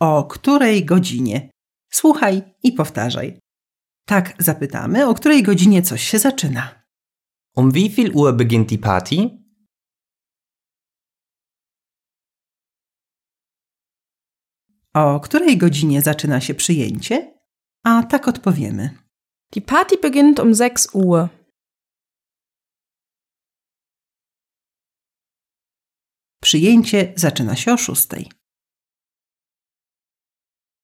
O której godzinie? Słuchaj i powtarzaj. Tak zapytamy, o której godzinie coś się zaczyna. Um wie viel Uhr beginnt die Party? O której godzinie zaczyna się przyjęcie? A tak odpowiemy. Die Party beginnt um 6 Uhr. Przyjęcie zaczyna się o szóstej.